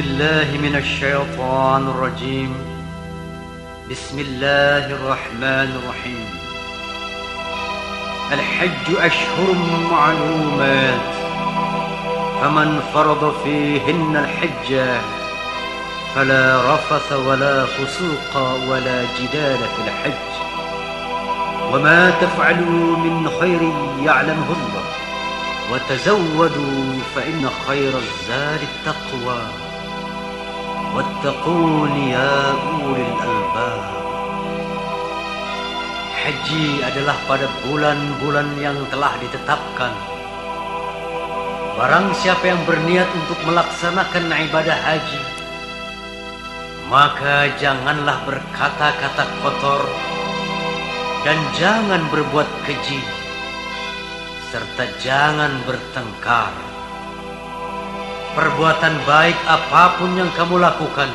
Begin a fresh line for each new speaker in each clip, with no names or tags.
بالله من الشيطان الرجيم. بسم الله الرحمن الرحيم. الحج أشهر معلومات. فمن فرض فيهن الحج فلا رفث ولا فسوق ولا جدال في الحج. وما تفعلوا من خير يعلمه الله. وتزودوا فإن خير الزاد التقوى. واتقون يا أولي الألباب. Haji adalah pada bulan-bulan yang telah ditetapkan. Barang siapa yang berniat untuk melaksanakan ibadah haji Maka janganlah berkata-kata kotor Dan jangan berbuat keji Serta jangan bertengkar. Perbuatan baik apapun yang kamu lakukan,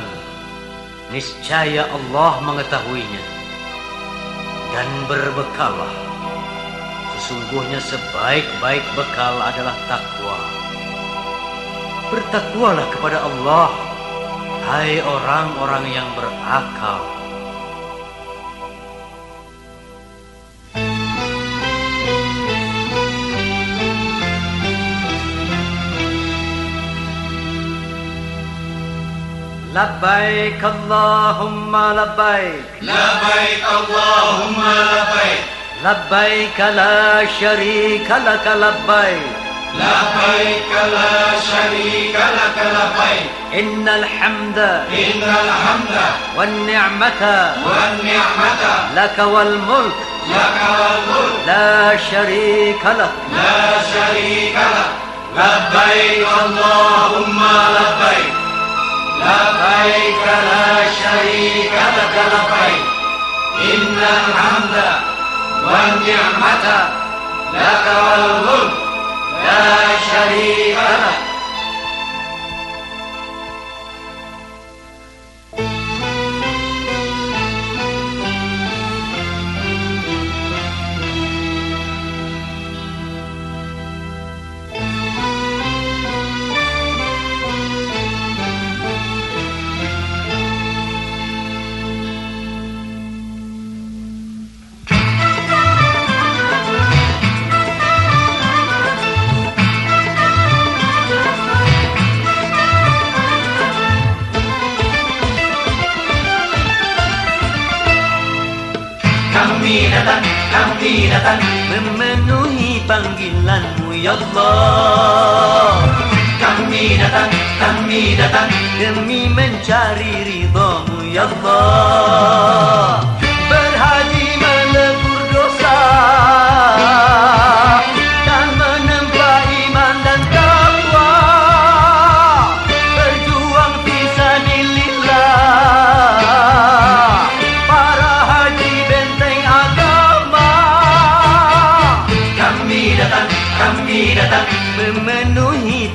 niscaya Allah mengetahuinya dan berbekallah. Sesungguhnya sebaik-baik bekal adalah takwa. Bertakwalah kepada Allah, hai orang-orang yang berakal. لبيك اللهم لبيك.
لبيك اللهم لبيك.
لبيك لا شريك لك لبيك.
لبيك لا شريك لك لبيك.
إن الحمد
إن الحمد
والنعمة
والنعمة
لك والملك
لك والملك.
لا شريك لك.
لا شريك لك. لبيك اللهم لبيك. لبيك لا شريك لك لبيك. إن الحمد والنعمة لك والملك kami datang.
Memenuhi panggilanmu ya Allah.
Kami datang, kami datang.
Demi mencari ridhamu ya Allah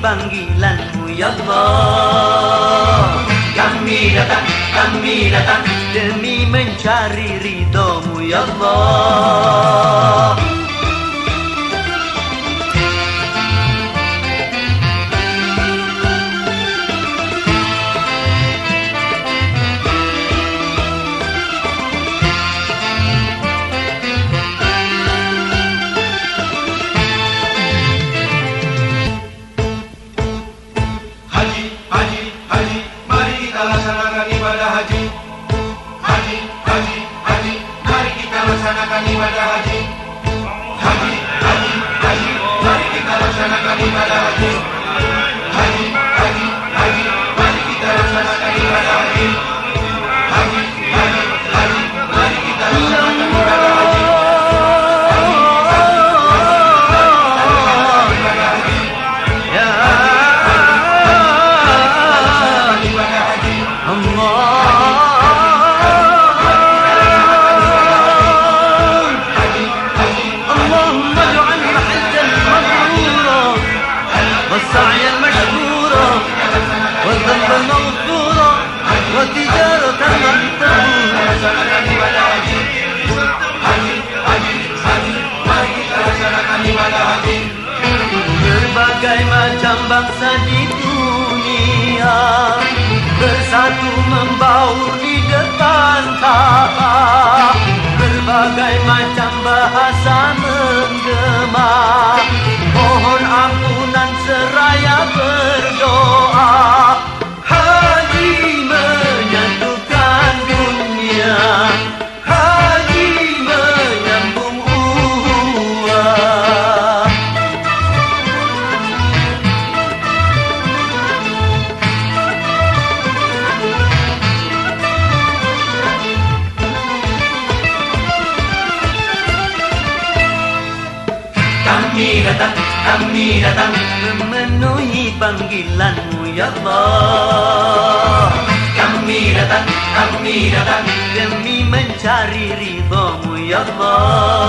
panggilanmu ya Allah.
Kami datang, kami datang
demi mencari ridhamu ya Allah bangsa di dunia. Bersatu membaur di depan tata. Berbagai macam bahasa menggema. Mohon
ampun datang, kami datang
memenuhi panggilanmu ya Allah.
Kami datang, kami datang
demi mencari ridhamu ya Allah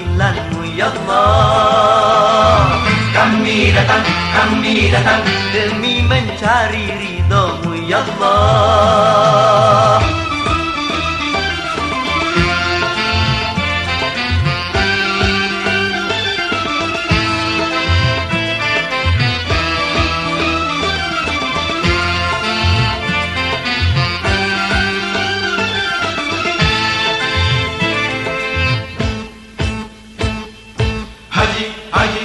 memenuhi panggilanmu ya Allah
Kami datang, kami datang
demi mencari ridhamu ya Allah Haji, Haji.